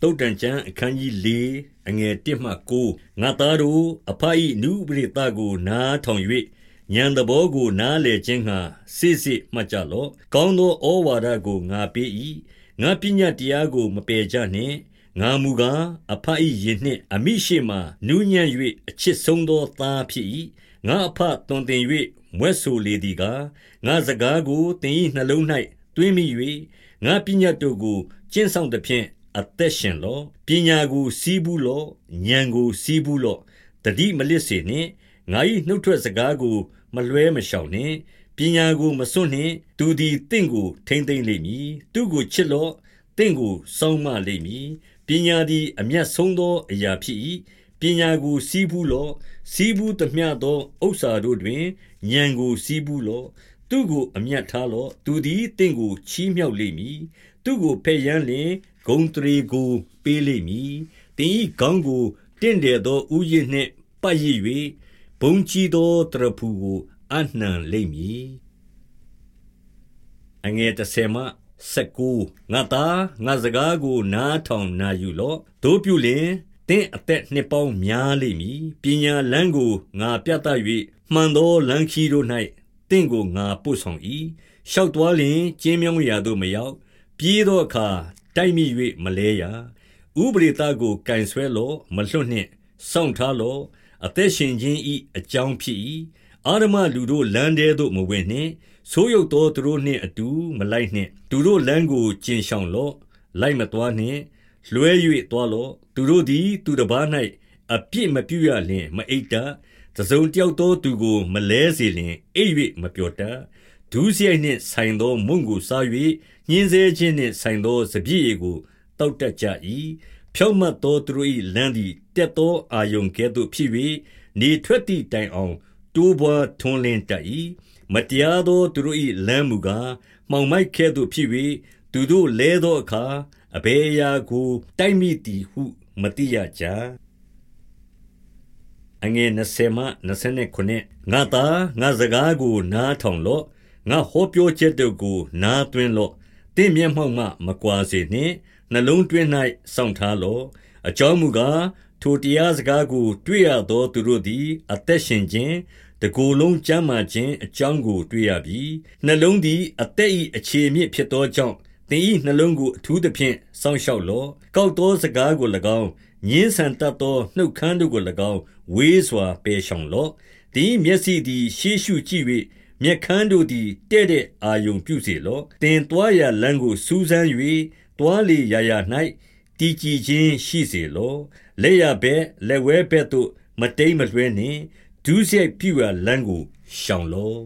တုတ်တန်ကျမ်းအခန်းကြီး၄အငယ်1မှ9ငါသားတို့အဖအီနုပရိသကို နားထောင်၍ဉာဏ်သဘောကို နားလေခြင်းငှာစစ်စစ်မှတ်ကြလော့ကောင်းသောဩဝါဒကိုငါပေး၏ငါပညာတရားကို မပယ်ကြနှင့်ငါမူကားအဖအီရင်နှင့် အမိရှိမှနူးညံ့၍အချစ်ဆုံးသောသားဖြစ်၏ငါအဖတွင်တင်၍မွဲ့ဆိုလေသည်ကားငါစကားကိုသင်၏နှလုံး၌တွင်းမိ၍ငါပညာတို့ကိုကျင့်ဆောင်သဖြင့် အသက်ရှင်လော့ပညာကိုစီးဘူးလော့ဉာဏ်ကိုစီးဘူးလော့တတိမလစ်စေနှင့်ငါ၏နှုတ်ထွက်စကားကိုမလွဲမရှောင်နှင့်ပညာကိုမစွန့်နှင့်သူသည်တင့်ကိုထိမ့်သိမ့်လိမ့်မည်သူကိုချစ်လော့တင့်ကိုစောင်းမလိမ့်မည်ပညာသည်အမျက်ဆုံးသောအရာဖြစ်၏ပညာကိုစီးဘူးလော့စီးဘူးသမျှသောဥစ္စာတို့တွင်ဉာဏ်ကိုစီးဘူးလော့သူကိုအမျက်ထားလော့သူသည်တင့်ကိုချီးမြှောက်လိမ့်မည် သူကိုဖဲ့ရန်လင်ဂုံတရေကို ပေးလိမ့်မည်တင်ဤခေါင်းကိုတင့်တယ်သောဥယျာဉ်နှင့်ပတ်ရ၍ဘုံကြီးသောတရဖူကိုအနှံလိမ့်မည်အငယ်တဆေမ19ငါသားငါစကားကိုနားထောင်နာယူလော့တို့ပြုလင်သင်အသက်နှစ်ပေါင်းများလိမ့်မည်ပညာလန်းကိုငါပြသ၍မှန်သောလမ်းခီးတို့၌သင်ကိုငါပို့ဆောင်၏ရှောက်သွားလင်ကျင်းမြောင်းရာသို့မရောက် ပြေးသောအခါတိုက်မိ၍မလဲရဥပရိသကိုကင်ဆွဲလော့မလွတ်နှင့်စောင့်ထားလော့အသက်ရှင်ခြင်းဤအကြောင်းဖြစ်၏အာရမလူတို့လမ်းထဲသို့မဝင်နှင့်ဆိုးရုပ်သောသူတို့နှင့်အတူမလိုက်နှင့်သူတို့လမ်းကိုကျင်ရှောင်လော့လိုက်မသွားနှင့်လွှဲ၍သွားလော့သူတို့သည် သူတစ်ပါး၌အပြစ်မပြုရလျင် မအိတ်တတစုံတယောက်သောသူကို မလဲစေလျင်အိပ်၍မပြောတတ် ဒုစရိုက်နှင့်ဆိုင်သောမုံကိုစား၍ညှင်းဆဲခြင်းနှင့်ဆိုင်သောစပြည့်ရည်ကိုတောက်တတ်ကြ၏ဖြောင့်မတ်သောသူတို့၏လမ်းသည်တက်သောအာယုန်ကဲ့သို့ဖြစ်၍နေထွက်သည့်တိုင်အောင်တိုးပွားထွန်းလင်းတတ်၏မတရားသောသူတို့၏လမ်းမူကားမှောင်မိုက်ကဲ့သို့ဖြစ်၍သူတို့လဲသောအခါအဘယ်အရာကိုတိုက်မိသည်ဟုမသိရကြအငယ်20မှ29ငါသာငါစကားကိုနားထောင်လော့ ငါဟောပြောချက်တို့ကိုနားသွင်းလော့တင့်မျက်မှောက်မှမကွာစေနှင့်နှလုံးတွင်း၌စောင့်ထားလော့အကြောင်းမူကားထိုတရားစကားကို တွေ့ရသောသူတို့သည် အသက်ရှင်ခြင်းတကိုယ်လုံးကျမ်းမာခြင်းအကြောင်းကိုတွေ့ရပြီနှလုံးသည်အသက်၏အခြေအမြစ်ဖြစ်သောကြောင့်သင်၏နှလုံးကိုအထူးသဖြင့်စောင့်ရှောက်လော့ကောက်သောစကားကို၎င်းညင်းဆန်တတ်သောနှုတ်ခမ်းတို့ကို၎င်းဝေးစွာပယ်ရှောင်လော့သင်မျက်စိသည်ရှေးရှုကြည့်၍ မျက်ခမ်းတို့သည်တဲ့တဲ့အာယုံပြုစေလော့တင်သွားရလမ်းကို စူးစမ်း၍သွားလေရာရာ၌တည်ကြည်ခြင်းရှိစေလော့ လက်ရဘက် လက်ဝဲဘက်သို့ မတိမ်မလွှဲနှင့် ဒုစရိုက်ပြုရာလမ်းကို ရှောင်လော့